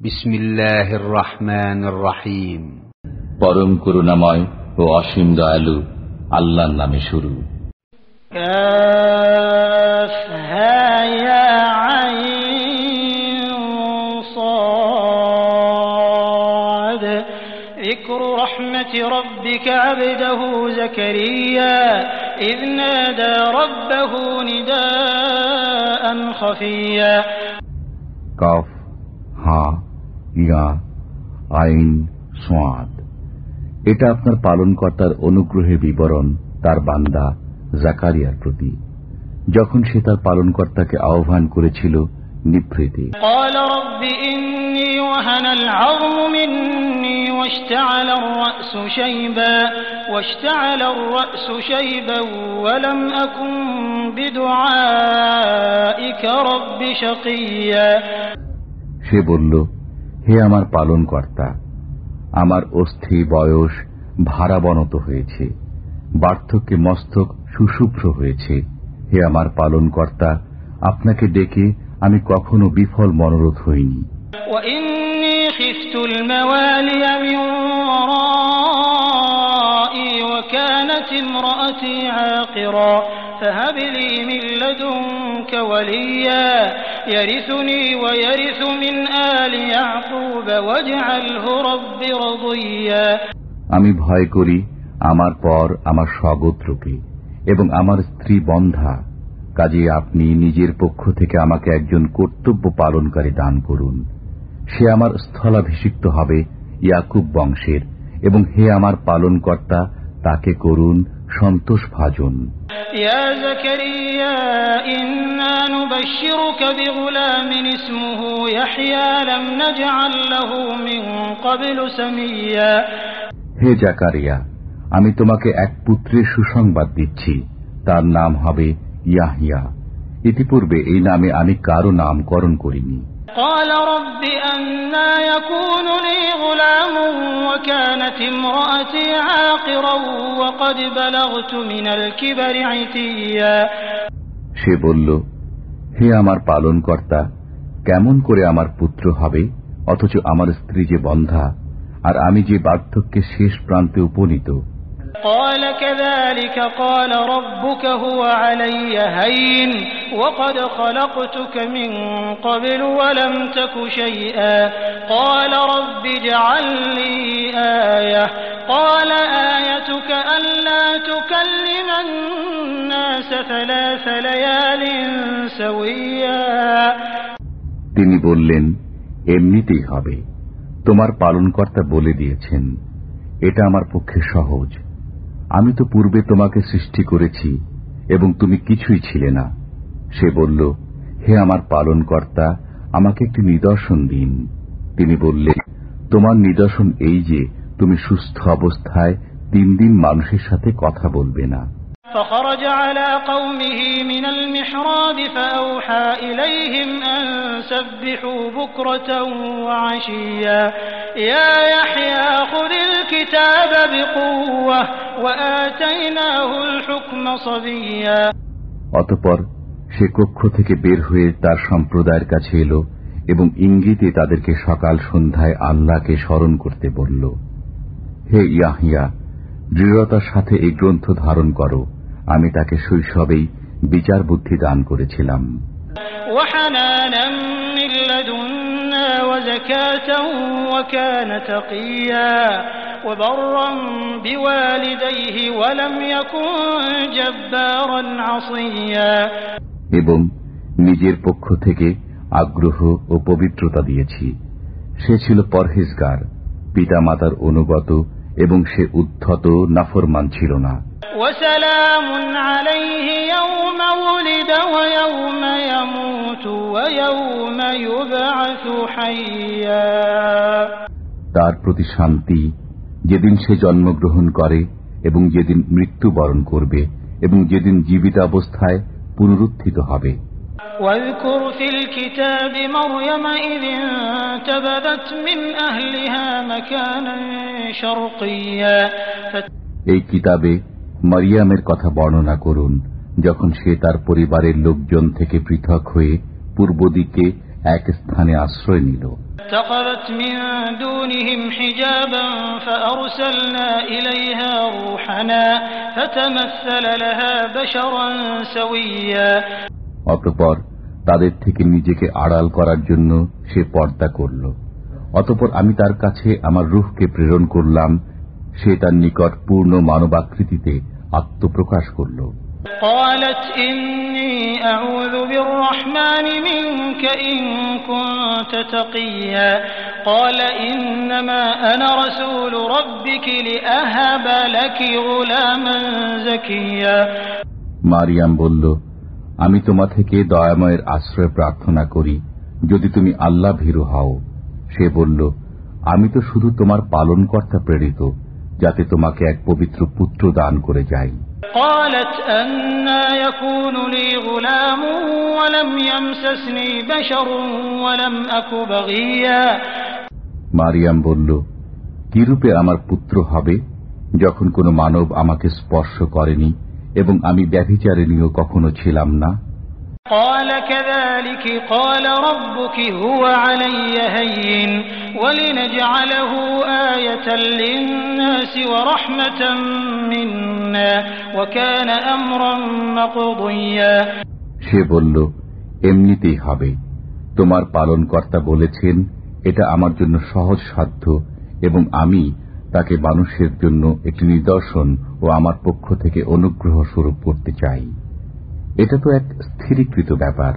بسم الله الرحمن الرحيم পরম করুণাময় ও অসীম দয়ালু আল্লাহর নামে শুরু كافها يا عين صاد ذكر رحمة ربك عبده زكريا إذ نادى ربه نداء خفيا কাফ হা ইয়া আইন সোয়াদ এটা আপনার পালনকর্তার অনুগ্রহের বিবরণ তার বান্দা জাকারিয়ার প্রতি যখন সে তার পালনকর্তাকে আহ্বান করেছিল নিভৃতে قال رب إني وهن العظم مني واشتعل الرأس شيبا واشتعل الرأس شيبا ولم أكن بدعائك رب شقيا সে বলল হে আমার পালনকর্তা আমার অস্থি বয়স ভারাবনত হয়েছে বার্ধক্যে মস্তক সুশুভ্র হয়েছে হে আমার পালনকর্তা আপনাকে ডেকে আমি কখনো বিফল মনোরোধ হইনি وإني خفت الموالي من ورائي وكانت امرأتي عاقرا فهب لي من لدنك وليا আমি ভয় করি আমার পর আমার স্বগোত্রকে এবং আমার স্ত্রী বন্ধা। কাজে আপনি নিজের পক্ষ থেকে আমাকে একজন কর্তব্য পালনকারী দান করুন। সে আমার স্থলাভিষিক্ত হবে ইয়াকুব বংশের এবং হে আমার পালনকর্তা তাকে করুন সন্তোষ ভাজন। نبشرك بغلام اسمه يحيى لم نجعل له من قبل سميا হে জাকারিয়া আমি তোমাকে এক পুত্রের সুসংবাদ দিচ্ছি তার নাম হবে ইয়াহিয়া ইতিপূর্বে এই নামে আমি কারো নামকরণ করিনি قال رب أنا يكون لي غلام وكانت امرأتي عاقرا وقد بلغت من الكبر عتيا সে বলল হে আমার পালনকর্তা কেমন করে আমার পুত্র হবে অথচ আমার স্ত্রী যে বন্ধা আর আমি যে বার্ধক্যের শেষ প্রান্তে উপনীত قال كذلك قال ربك هو علي هين وقد خلقتك من قبل ولم تك شيئا قال رب اجعل لي آية قال آيتك ألا تكلم তিনি বললেন, এমনিতেই হবে। তোমার পালনকর্তা বলে দিয়েছেন, এটা আমার পক্ষে সহজ। আমি তো পূর্বে তোমাকে সৃষ্টি করেছি এবং তুমি কিছুই ছিলে না। সে বলল, হে আমার পালনকর্তা, আমাকে একটি নিদর্শন দিন। তিনি বললেন, তোমার নিদর্শন এই যে, তুমি সুস্থ অবস্থায় তিন দিন মানুষের সাথে কথা বলবে না। فخرج على قومه من المحراب فأوحى إليهم أن سبحوا بكرة وعشيا يا يحيى خذ الكتاب بقوة وآتيناه الحكم صبيا অতপর সে কক্ষ থেকে বের হয়ে তার সম্প্রদায়ের কাছে এলো এবং ইঙ্গিতে তাদেরকে সকাল সন্ধ্যায় আল্লাহকে স্মরণ করতে বলল হে ইয়াহিয়া দৃঢ়তার সাথে এই গ্রন্থ ধারণ করো আমি তাকে শৈশবেই বিচার বুদ্ধি দান করেছিলাম। এবং নিজের পক্ষ থেকে আগ্রহ ও পবিত্রতা দিয়েছি। সে ছিল পরহেজগার পিতামাতার অনুগত এবং সে উদ্ধত নাফরমান ছিল না। وسلام عليه يوم ولد ويوم يموت ويوم يبعث حيا তার প্রতি শান্তি যেদিন সে জন্মগ্রহণ করে এবং যেদিন মৃত্যুবরণ করবে এবং যেদিন জীবিত অবস্থায় পুনরুত্থিত হবে واذكر في الكتاب مريم إذ انتبذت من أهلها مكانا شرقيا এই কিতাবে মারিয়ামের কথা বর্ণনা করুন যখন সে তার পরিবারের লোকজন থেকে পৃথক হয়ে পূর্ব দিকে এক স্থানে আশ্রয় নিল। অতপর তাদের থেকে নিজেকে আড়াল করার জন্য সে পর্দা করল। অতপর আমি তার কাছে আমার রুহকে প্রেরণ করলাম সে তার নিকট পূর্ণ মানবাকৃতিতে আত্মপ্রকাশ করল قالت إني أعوذ بالرحمن منك إن كنت تقيا قال إنما أنا رسول ربك لأهب لك غلاما زكيا মারিয়াম বলল আমি তোমা থেকে দয়াময়ের আশ্রয় প্রার্থনা করি যদি তুমি আল্লাহ ভীরু হও সে বলল আমি তো শুধু তোমার পালনকর্তা প্রেরিত যাতে তোমাকে এক পবিত্র পুত্র দান করে যাই قالت أنا يكون لي غلام ولم يمسسني بشر ولم أك بغيا মারিয়াম বলল কিরূপে আমার পুত্র হবে যখন কোনো মানব আমাকে স্পর্শ করেনি এবং আমি ব্যভিচারিণীও কখনো ছিলাম না قال كذلك قال ربك هو علي هين ولنجعله آية للناس ورحمة منا وكان أمرا مقضيا সে বলল এমনিতেই হবে তোমার পালনকর্তা বলেছেন এটা আমার জন্য সহজ সাধ্য এবং আমি তাকে মানুষের জন্য একটি নিদর্শন ও আমার পক্ষ থেকে অনুগ্রহ স্বরূপ করতে চাই এটা তো এক স্থিরীকৃত ব্যাপার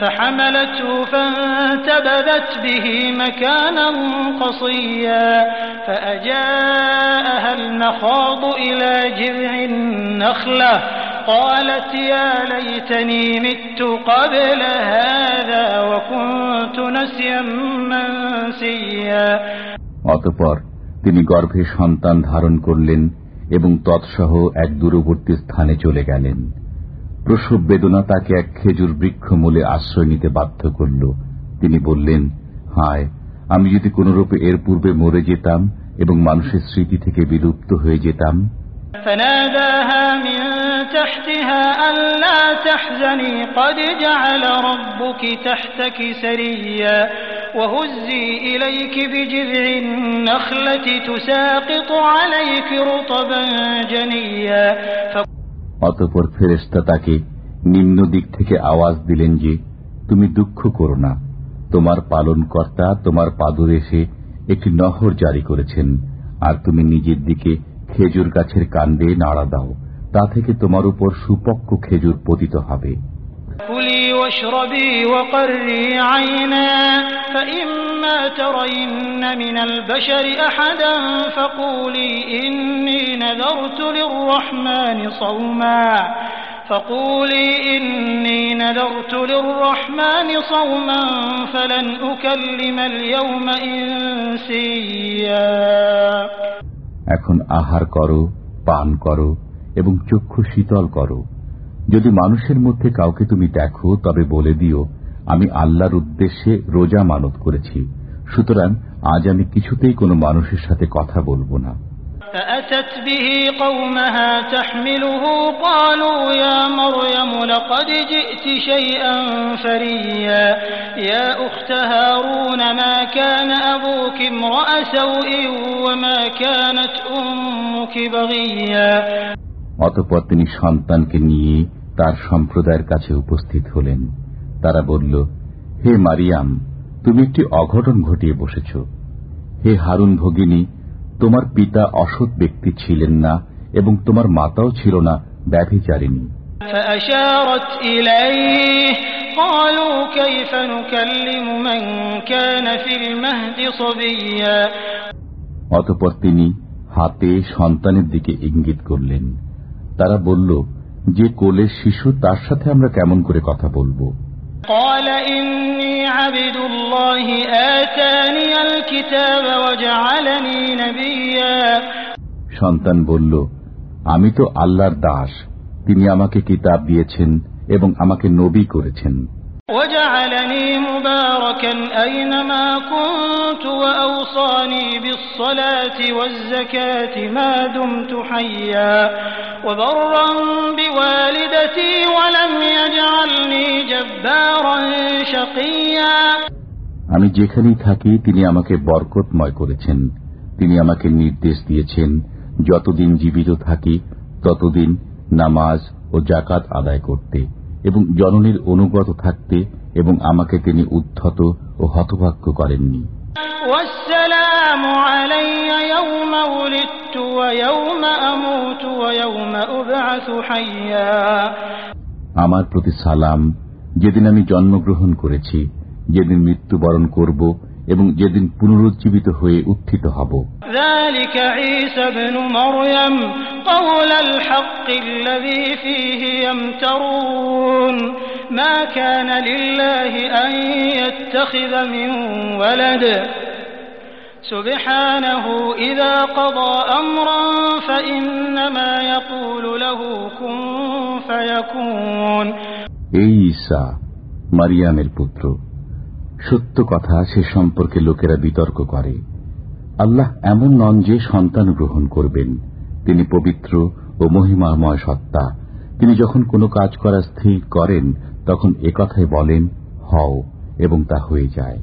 فحملته فانتبذت به مكانا قصيا فأجاءها المخاض إلى جذع النخلة قالت يا ليتني مت قبل هذا وكنت نسيا منسيا অতপর তিনি গর্ভে সন্তান ধারণ করলেন এবং তৎসহ এক দূরবর্তী স্থানে চলে গেলেন প্রসব বেদনা তাকে এক খেজুর বৃক্ষ মূলে আশ্রয় নিতে বাধ্য করল তিনি বললেন হায় আমি যদি কোনরূপে এর পূর্বে মরে যেতাম এবং মানুষের স্মৃতি থেকে বিলুপ্ত হয়ে যেতাম فناداها من تحتها ألا تحزني قد جعل ربك تحتك سريا وهزي إليك بجذع النخلة تساقط عليك رطبا جنيا অতপর ফেরেস্তা তাকে নিম্ন দিক থেকে আওয়াজ দিলেন যে, তুমি দুঃখ করো না। তোমার পালনকর্তা তোমার পাদদেশে একটি নহর জারি করেছেন। আর তুমি নিজের দিকে খেজুর গাছের কাণ্ডে নাড়া দাও। তা থেকে তোমার উপর সুপক্ষ খেজুর পতিত হবে। واشربي وقري عينا فإما ترين من البشر أحدا فقولي إني نذرت للرحمن صوما فقولي إني نذرت للرحمن صوما فلن أكلم اليوم إنسيا এখন আহার করো পান করো এবং চক্ষু শীতল করো যদি মানুষের মধ্যে কাউকে তুমি দেখো তবে বলে দিও আমি আল্লাহর উদ্দেশ্যে রোজা মানত করেছি সুতরাং আজ আমি কিছুতেই কোনো মানুষের সাথে কথা বলবো না فأتت به قومها تحمله قالوا يا مريم لقد جئت شيئا فريا يا أخت هارون ما كان أبوك امرأ سوء وما كانت أمك بغيا অতপর তিনি সন্তানকে নিয়ে তার সম্প্রদায়ের কাছে উপস্থিত হলেন তারা বলল হে মারিয়াম তুমি একটি অঘটন ঘটিয়ে বসেছ হে হারুন ভগিনী তোমার পিতা অসৎ ব্যক্তি ছিলেন না এবং তোমার মাতাও ছিল না ব্যভিচারিণী فأشارت إليه قالوا كيف نكلم من كان في المهد صبيا অতপর তিনি হাতে সন্তানের দিকে ইঙ্গিত করলেন তারা বলল যে কোলের শিশু তার সাথে আমরা কেমন করে কথা বলবো قال إني عبد الله آتاني الكتاب وجعلني نبيا সন্তান বলল আমি তো আল্লাহর দাস তিনি আমাকে কিতাব দিয়েছেন এবং আমাকে নবী করেছেন وجعلني مباركا أينما كنت وأوصاني بالصلاة والزكاة ما دمت حيا وبرا بوالدتي ولم يجعلني جبارا شقيا আমি যেখানেই থাকি তিনি আমাকে বরকতময় করেছেন তিনি আমাকে নির্দেশ দিয়েছেন যতদিন জীবিত থাকি ততদিন নামাজ ও জাকাত আদায় করতে এবং জননীর অনুগত থাকতে এবং আমাকে তিনি উদ্ধত ও হতভাগ্য করেননি। আমার প্রতি সালাম। যেদিন আমি জন্মগ্রহণ করেছি যেদিন মৃত্যুবরণ করব এবং যেদিন পুনরুজ্জীবিত হয়ে উত্থিত হব ذلك عيسى ابن مريم قول الحق الذي فيه يمترون ما كان لله أن يتخذ من ولد سبحانه إذا قضى أمرا فإنما يقول له كن فيكون এই ঈসা মারিয়ামের পুত্র সত্য কথা সে সম্পর্কে লোকেরা বিতর্ক করে। আল্লাহ এমন নন যে সন্তান গ্রহণ করবেন। তিনি পবিত্র ও মহিমাময় সত্তা। তিনি যখন কোনো কাজ করা স্থির করেন তখন বলেন হও এবং তা হয়ে যায়।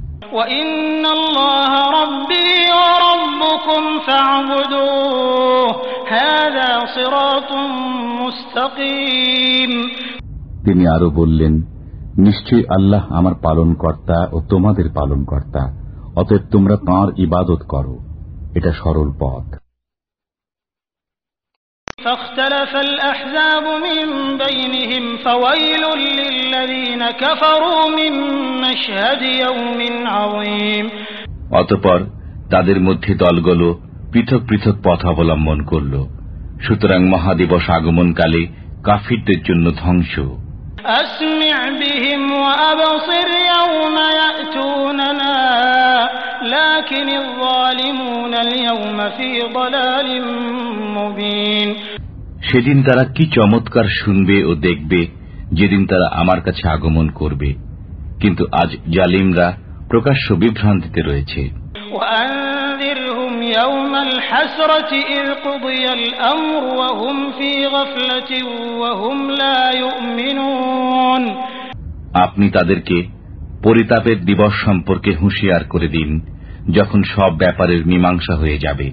তিনি আরও বললেন নিশ্চয়ই আল্লাহ আমার পালনকর্তা ও তোমাদের পালনকর্তা অতএব তোমরা তাঁর ইবাদত করো এটা সরল পথ فاختلف الأحزاب من بينهم فويل للذين كفروا من مشهد يوم عظيم অতপর তাদের মধ্যে দলগুলো পৃথক পৃথক পথ অবলম্বন করল সুতরাং মহাদিবস আগমনকালে কাফিরদের জন্য ধ্বংস أسمع بهم وأبصر يوم يأتوننا لكن الظالمون اليوم في ضلال مبين সেদিন তারা কি চমৎকার শুনবে ও দেখবে যেদিন তারা আমার কাছে আগমন করবে কিন্তু আজ জালিমরা প্রকাশ্য বিভ্রান্তিতে রয়েছে وأنذرهم আপনি তাদেরকে পরিতাপের দিবস সম্পর্কে হুঁশিয়ার করে দিন যখন সব ব্যাপারের মীমাংসা হয়ে যাবে।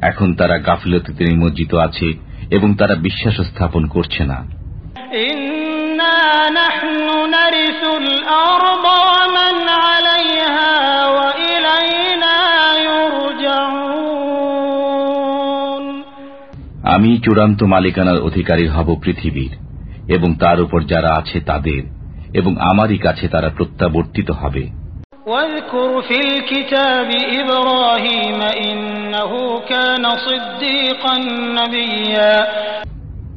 এখন তারা গাফিলতিতে নিমজ্জিত আছে এবং তারা বিশ্বাস স্থাপন করছে না। আমি চূড়ান্ত মালিকানার অধিকারী হব পৃথিবীর এবং তার উপর যারা আছে তাদের। এবং আমারই কাছে তারা প্রত্যাবর্তিত হবে।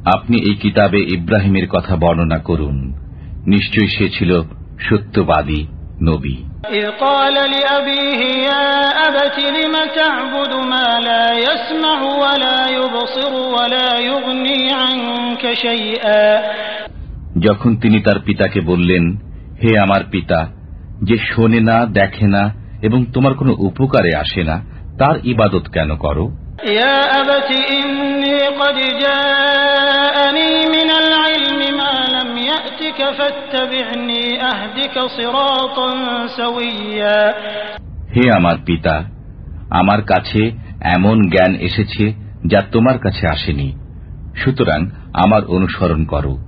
আপনি এই কিতাবে ইব্রাহিমের কথা বর্ণনা করুন। নিশ্চয়ই সে ছিল সত্যবাদী নবী। ইব্রাহিম যখন তিনি তার পিতাকে বললেন হে আমার পিতা যে শোনে না দেখে না এবং তোমার কোনো উপকারে আসে না তার ইবাদত কেন করো? হে আমার পিতা আমার কাছে এমন জ্ঞান এসেছে যা তোমার কাছে আসেনি। সুতরাং আমার অনুসরণ করো।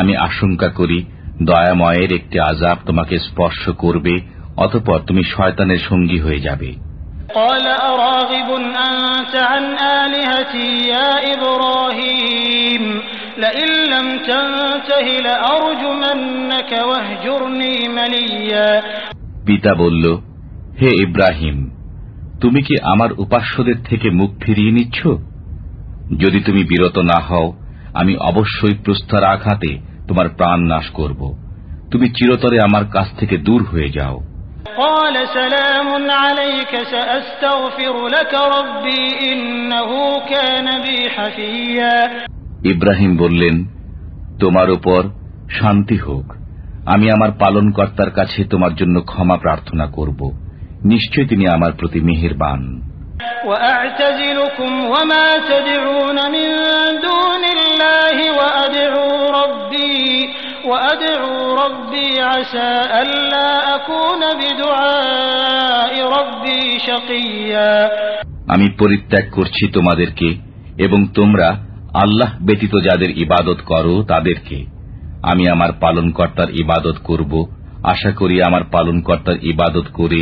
আমি আশঙ্কা করি দয়াময়ের একটি আজাব তোমাকে স্পর্শ করবে অতপর তুমি শয়তানের সঙ্গী হয়ে যাবে। পিতা বলল হে ইব্রাহিম তুমি কি আমার উপাস্যদের থেকে মুখ ফিরিয়ে নিচ্ছ? যদি তুমি বিরত না হও আমি অবশ্যই প্রস্তার আঘাতে তোমার প্রাণ নাশ করব। তুমি চিরতরে আমার কাছ থেকে দূর হয়ে যাও। ইব্রাহিম বললেন তোমার উপর শান্তি হোক। আমি আমার পালনকর্তার কাছে তোমার জন্য ক্ষমা প্রার্থনা করব। নিশ্চয় তিনি আমার প্রতি মেহের বান وأعتزلكم وما تدعون من دون الله وأدعو ربي وأدعو ربي عسى ألا أكون بدعاء ربي شقيا আমি পরিত্যাগ করছি তোমাদেরকে এবং তোমরা আল্লাহ ব্যতীত যাদের ইবাদত করো তাদেরকে আমি আমার পালনকর্তার ইবাদত করব আশা করি আমার পালনকর্তার ইবাদত করে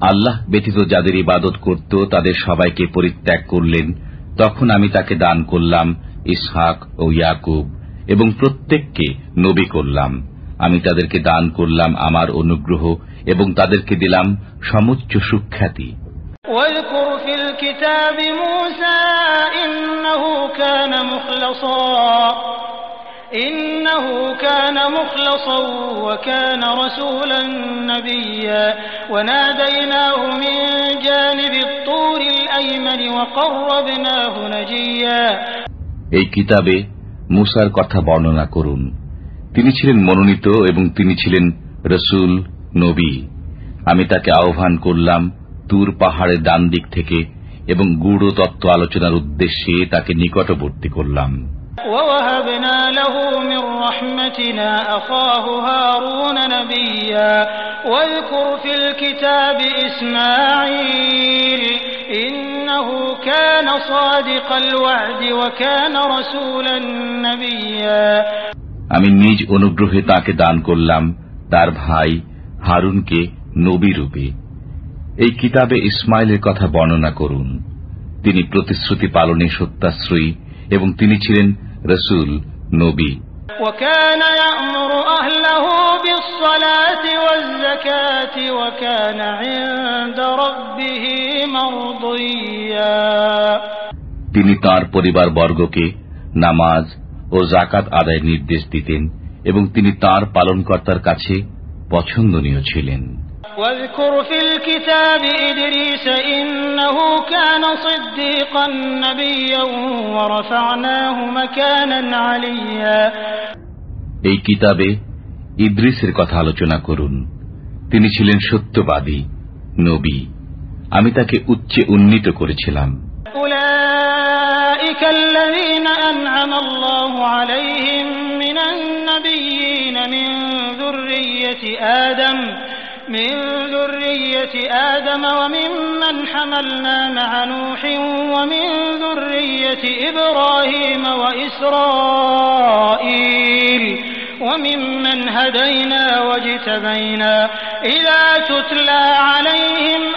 আল্লাহ ব্যতীত যাদের ইবাদত করত তাদের সবাইকে পরিত্যাগ করলেন তখন আমি তাকে দান করলাম ইসহাক ও ইয়াকুব এবং প্রত্যেককে নবী করলাম আমি তাদেরকে দান করলাম আমার অনুগ্রহ এবং তাদেরকে দিলাম সমুচ্চ সুখ্যাতি واذكر في الكتاب موسى إنه كان مخلصا إنه كان مخلصا وكان رسولا نبيا وناديناه من جانب الطور الأيمن وقربناه نجيا এই কিতাবে মুসার কথা বর্ণনা করুন তিনি ছিলেন মনোনীত এবং তিনি ছিলেন রসুল নবী আমি তাকে আহ্বান করলাম তুর পাহাড়ের ডান দিক থেকে এবং গূঢ় তত্ত্ব আলোচনার উদ্দেশ্যে তাকে নিকটবর্তী করলাম ووهبنا له من رحمتنا أخاه هارون نبيا واذكر في الكتاب إسماعيل إنه كان صادق الوعد وكان رسولا نبيا আমি নিজ অনুগ্রহে তাকে দান করলাম তার ভাই হারুনকে নবী রূপে এই কিতাবে ইসমাইলের কথা বর্ণনা করুন তিনি প্রতিশ্রুতি পালনে সত্যাশ্রয়ী এবং তিনি ছিলেন রসুল নবী। তিনি তার পরিবার বর্গকে নামাজ ও জাকাত আদায় নির্দেশ দিতেন এবং তিনি তার পালনকর্তার কাছে পছন্দনীয় ছিলেন। واذكر في الكتاب إدريس إنه كان صديقا نبيا ورفعناه مكانا عليا এই কিতাবে ইদ্রিসের কথা আলোচনা করুন তিনি ছিলেন সত্যবাদী নবী আমি তাকে উচ্চে উন্নীত করেছিলাম أولئك الذين أنعم الله عليهم من النبيين من ذرية آدم من ذرية آدم وممن حملنا مع نوح ومن ذرية إبراهيم وإسرائيل وممن هدينا واجتبينا. إذا تتلى عليهم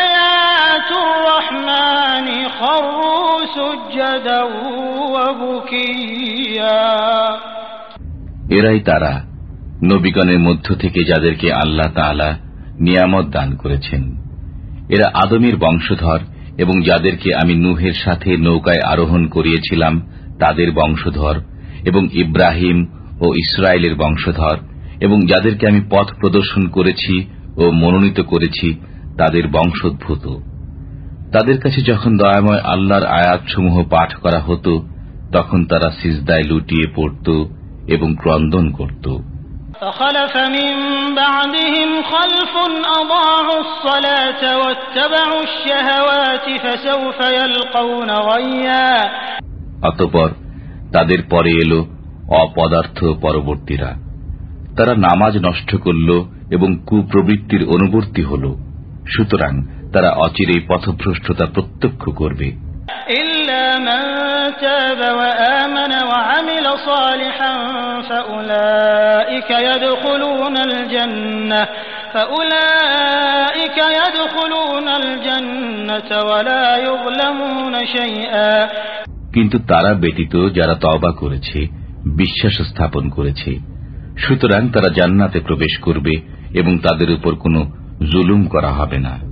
آيات الرحمن خروا سجدا وبكيا. إرأي নবীগণের মধ্য থেকে যাদেরকে আল্লাহ তাআলা নিয়ামত দান করেছেন। এরা আদমের বংশধর এবং যাদেরকে আমি নুহের সাথে নৌকায় আরোহণ করিয়েছিলাম, তাদের বংশধর এবং ইব্রাহিম ও ইসরায়েলের বংশধর এবং যাদেরকে আমি পথ প্রদর্শন করেছি ও মনোনীত করেছি, তাদের বংশোদ্ভূত। তাদের কাছে যখন দয়াময় আল্লাহর আয়াতসমূহ পাঠ করা হতো, তখন তারা সিজদায় লুটিয়ে পড়ত এবং ক্রন্দন করত। فخلف من بعدهم خلف أضاعوا الصلاة واتبعوا الشهوات فسوف يلقون غيا অতপর তাদের পরে এলো অপদার্থ পরবর্তীরা তারা নামাজ নষ্ট করল এবং কুপ্রবৃত্তির অনুবর্তী হল সুতরাং তারা অচিরেই পথভ্রষ্টতা প্রত্যক্ষ করবে কিন্তু তারা ব্যতীত যারা তবা করেছে, বিশ্বাস স্থাপন করেছে। সুতরাং তারা জান্নাতে প্রবেশ করবে এবং তাদের উপর কোনো জুলুম করা হবে না।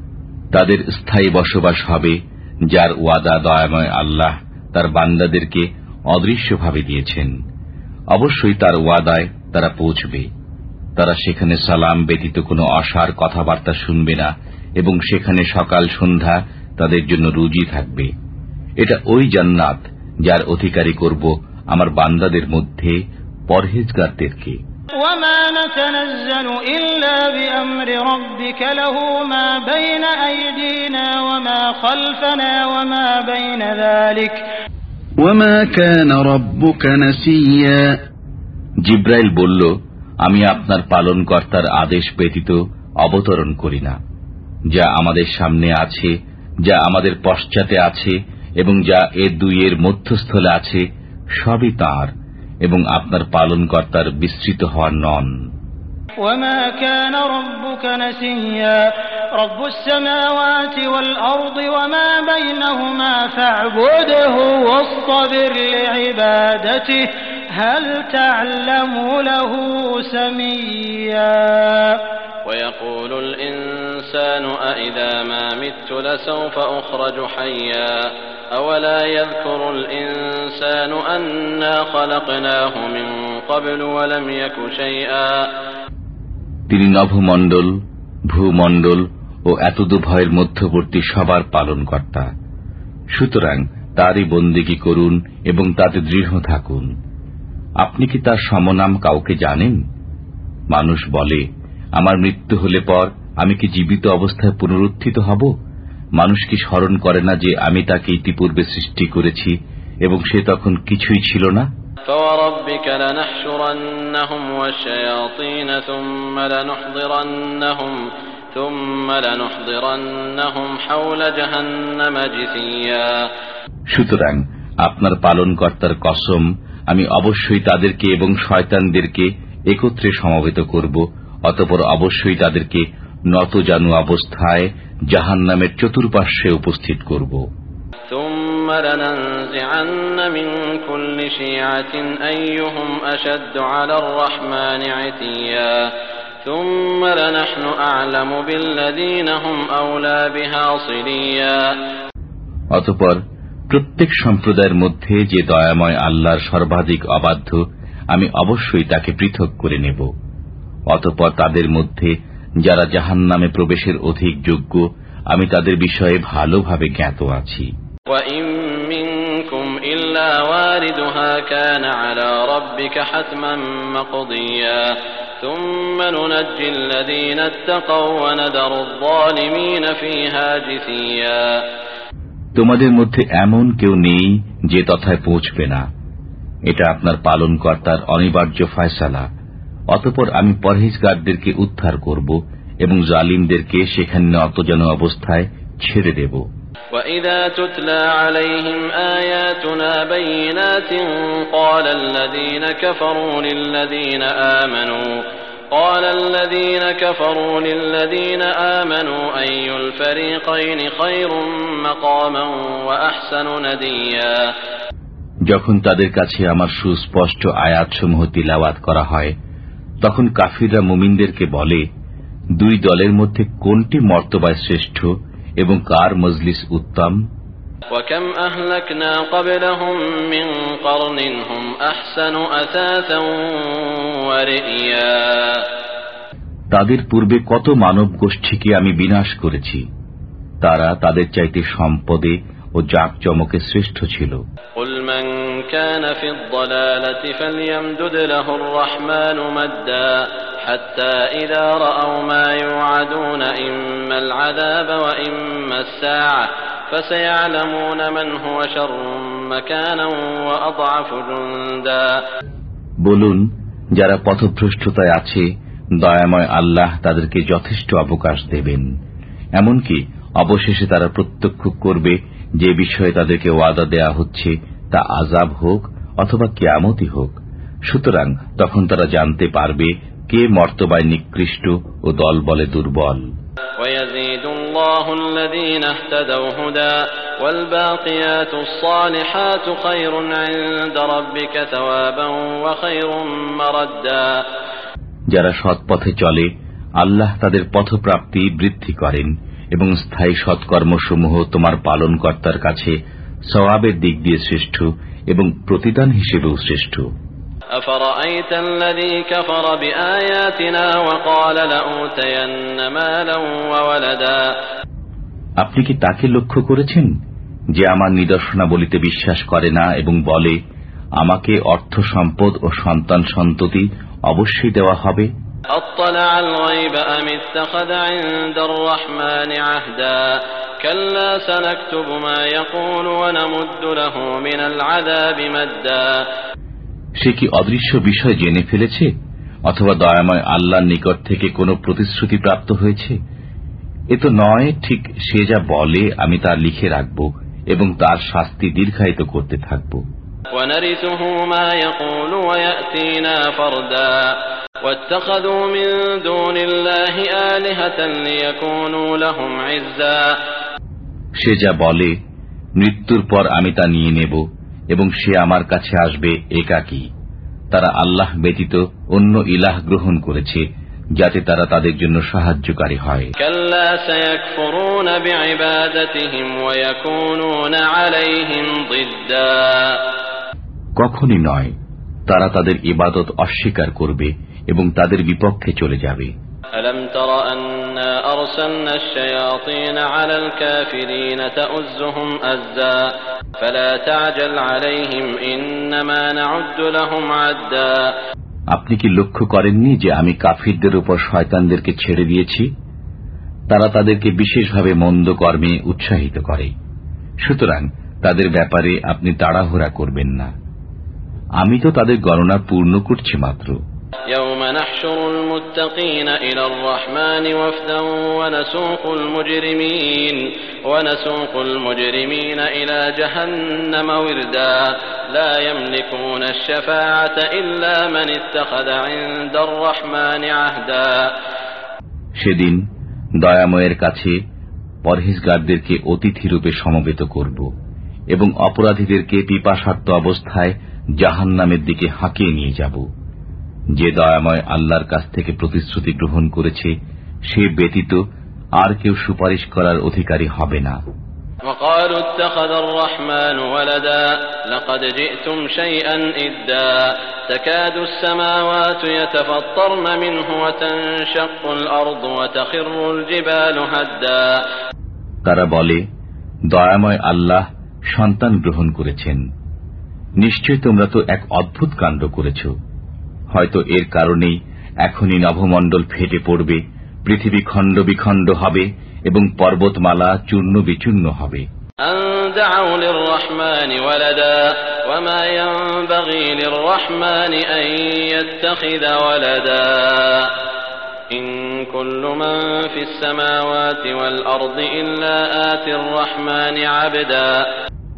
তাদের স্থায়ী বসবাস হবে, যার ওয়াদা দয়াময় আল্লাহ তার বান্দাদেরকে অদৃশ্যভাবে দিয়েছেন। অবশ্যই তার ওয়াদায় তারা পৌঁছবে। তারা সেখানে সালাম ব্যতীত কোনো অসার কথাবার্তা শুনবে না এবং সেখানে সকাল সন্ধ্যা তাদের জন্য রুজি থাকবে। এটা ওই জান্নাত যার অধিকারী করব আমার বান্দাদের মধ্যে পরহেজগারদেরকে। وما نتنزل إلا بأمر ربك له ما بين أيدينا وما خلفنا وما بين ذلك وما كان ربك نسيا জিব্রাইল বলল আমি আপনার পালনকর্তার আদেশ ব্যতীত অবতরণ করি না যা আমাদের সামনে আছে যা আমাদের পশ্চাতে আছে এবং যা এ দুইয়ের মধ্যস্থলে আছে সবই তাঁর এবং আপনার পালনকর্তার বিস্তৃত হওয়ার নন وما كان ربك نسيا رب السماوات والأرض وما بينهما فاعبده واصطبر لعبادته هل تعلم له سميا ويقول الإنسان أإذا ما مت لسوف أخرج حيا أولا يذكر الإنسان أنا خلقناه من قبل ولم يك شيئا তিনি নভমণ্ডল ভূমণ্ডল ও এতদু ভয়ের মধ্যবর্তী সবার পালনকর্তা সুতরাং তারই বন্দিগি করুন এবং তাতে দৃঢ় থাকুন আপনি কি তার সমনাম কাউকে জানেন মানুষ বলে আমার মৃত্যু হলে পর আমি কি জীবিত অবস্থায় পুনরুত্থিত হব মানুষ কি স্মরণ করে না যে আমি তাকে ইতিপূর্বে সৃষ্টি করেছি এবং সে তখন কিছুই ছিল না? সুতরাং আপনার পালনকর্তার কসম আমি অবশ্যই তাদেরকে এবং শয়তানদেরকে একত্রে সমবেত করব অতপর অবশ্যই তাদেরকে নতজানু অবস্থায় জাহান নামের চতুর্পার্শ্বে উপস্থিত করব। অতপর প্রত্যেক সম্প্রদায়ের মধ্যে যে দয়াময় আল্লাহর সর্বাধিক অবাধ্য আমি অবশ্যই তাকে পৃথক করে নেব। অতপর তাদের মধ্যে যারা জাহান নামে প্রবেশের অধিক যোগ্য আমি তাদের বিষয়ে ভালোভাবে জ্ঞাত আছি। তোমাদের মধ্যে এমন কেউ নেই যে তথায় পৌঁছবে না। এটা আপনার পালনকর্তার অনিবার্য ফয়সালা। অতপর আমি পরহেজগারদেরকে উদ্ধার করব এবং জালিমদেরকে সেখানে অতজন অবস্থায় ছেড়ে দেব وإذا تتلى عليهم آياتنا بينات قال الذين كفروا للذين آمنوا قال الذين كفروا للذين آمنوا أي الفريقين خير مقاما وأحسن نديا যখন তাদের কাছে আমার সুস্পষ্ট আয়াতসমূহ তিলাওয়াত করা হয় তখন কাফিররা মুমিনদেরকে বলে দুই দলের মধ্যে কোনটি মর্তবায় শ্রেষ্ঠ এবং কার মজলিস উত্তম? তাদের পূর্বে কত মানব গোষ্ঠীকে আমি বিনাশ করেছি? তারা তাদের চাইতে সম্পদে ও জাঁকজমকে শ্রেষ্ঠ ছিল قل من كان في الضلالة فليمدد له الرحمن مدا حتى إذا رأوا ما يوعدون إما العذاب وإما الساعة فسيعلمون من هو شر مكانا وأضعف جندا বলুন যারা পথভ্রষ্টতায় আছে দয়াময় আল্লাহ তাদেরকে যথেষ্ট অবকাশ দেবেন এমনকি অবশেষে তারা প্রত্যক্ষ করবে যে বিষয়ে তাদেরকে ওয়াদা দেয়া হচ্ছে তা আজাব হোক অথবা কেয়ামতি হোক। সুতরাং তখন তারা জানতে পারবে কে মর্তবায় নিকৃষ্ট ও দল বলে দুর্বল। যারা সৎপথে চলে আল্লাহ তাদের পথপ্রাপ্তি বৃদ্ধি করেন। এবং স্থায়ী সৎকর্মসমূহ তোমার পালনকর্তার কাছে সওয়াবের দিক দিয়ে শ্রেষ্ঠ এবং প্রতিদান হিসেবেও শ্রেষ্ঠ أفرأيت الذي كفر بآياتنا وقال لأوتين مالا وولدا আপনি কি তাকে লক্ষ্য করেছেন যে আমার নিদর্শনাবলিতে বিশ্বাস করে না এবং বলে আমাকে অর্থ সম্পদ ও সন্তান সন্ততি অবশ্যই দেওয়া হবে أطلع الغيب أم اتخذ عند الرحمن عهدا كلا سنكتب ما يقول ونمد له من العذاب مدا সে কি অদৃশ্য বিষয় জেনে ফেলেছে অথবা দয়াময় আল্লাহর নিকট থেকে কোনো প্রতিশ্রুতি প্রাপ্ত হয়েছে এ তো নয় ঠিক সে যা বলে আমি তা লিখে রাখব এবং তার শাস্তি দীর্ঘায়িত করতে থাকব সে যা বলে মৃত্যুর পর আমি তা নিয়ে নেব এবং সে আমার কাছে আসবে একাকি। তারা আল্লাহ ব্যতীত অন্য ইলাহ গ্রহণ করেছে যাতে তারা তাদের জন্য সাহায্যকারী হয়। কখনই নয় তারা তাদের ইবাদত অস্বীকার করবে এবং তাদের বিপক্ষে চলে যাবে। আপনি কি লক্ষ্য করেননি যে আমি কাফিরদের উপর শয়তানদেরকে ছেড়ে দিয়েছি? তারা তাদেরকে বিশেষভাবে মন্দ কর্মে উৎসাহিত করে। সুতরাং তাদের ব্যাপারে আপনি তাড়াহুড়া করবেন না। আমি তো তাদের গণনা পূর্ণ করছি মাত্র يوم نحشر المتقين إلى الرحمن وفدا ونسوق المجرمين ونسوق المجرمين إلى جهنم وردا لا يملكون الشفاعة إلا من اتخذ عند الرحمن عهدا সেদিন দয়াময়ের কাছে পরহেজগারদেরকে অতিথিরূপে সমবেত করব এবং অপরাধীদেরকে পিপাসার্ত অবস্থায় জাহান্নামের দিকে হাঁকিয়ে নিয়ে যাব যে দয়াময় আল্লাহর কাছ থেকে প্রতিশ্রুতি গ্রহণ করেছে সে ব্যতীত আর কেউ সুপারিশ করার অধিকারী হবে না وقالوا اتخذ الرحمن ولدا لقد جئتم شيئا إدا تكاد السماوات يتفطرن منه وتنشق الأرض وتخر الجبال هدا তারা বলে দয়াময় আল্লাহ সন্তান গ্রহণ করেছেন নিশ্চয় তোমরা তো এক অদ্ভুত কাণ্ড করেছ। হয়তো এর কারণেই এখনই নভমণ্ডল ফেটে পড়বে পৃথিবী খণ্ড বিখণ্ড হবে এবং পর্বতমালা চূর্ণ বিচূর্ণ হবে।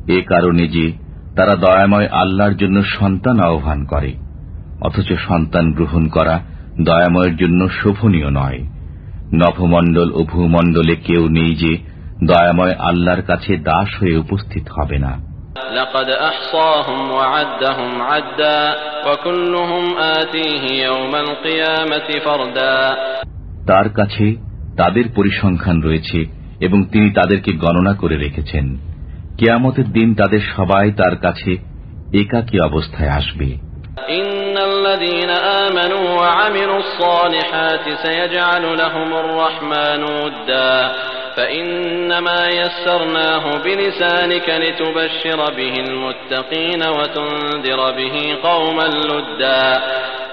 এ কারণে যে তারা দয়াময় আল্লাহর জন্য সন্তান আহ্বান করে অথচ সন্তান গ্রহণ করা দয়াময়ের জন্য শোভনীয় নয়। নভমণ্ডল ও ভূমণ্ডলে কেউ নেই যে দয়াময় আল্লাহর কাছে দাস হয়ে উপস্থিত হবে না। তার কাছে তাদের পরিসংখ্যান রয়েছে এবং তিনি তাদেরকে গণনা করে রেখেছেন। কেয়ামতের দিন তাদের সবাই তার কাছে একাকী অবস্থায় আসবে।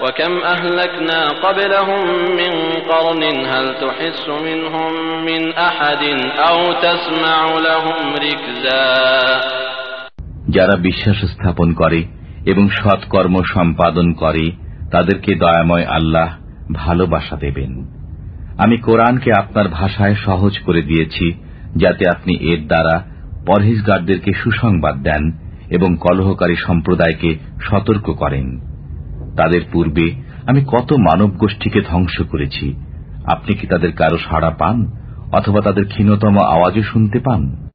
إن الذين آمنوا وعملوا الصالحات سيجعل لهم الرحمن ودا فإنما يسرناه بلسانك لتبشر به المتقين وتنذر به قوما لدا وكم أهلكنا قبلهم من قرن هل تحس منهم من أحد أو تسمع لهم ركزا যারা বিশ্বাস স্থাপন করে এবং সৎকর্ম সম্পাদন করে তাদেরকে দয়াময় আল্লাহ ভালোবাসা দেবেন আমি কোরআনকে আপনার ভাষায় সহজ করে দিয়েছি যাতে আপনি এর দ্বারা পরহেজগারদেরকে সুসংবাদ দেন এবং কলহকারী সম্প্রদায়কে সতর্ক করেন তাদের পূর্বে আমি কত মানব গোষ্ঠীকে ধ্বংস করেছি। আপনি কি তাদের কারও সাড়া পান? অথবা তাদের ক্ষীণতম আওয়াজও শুনতে পান?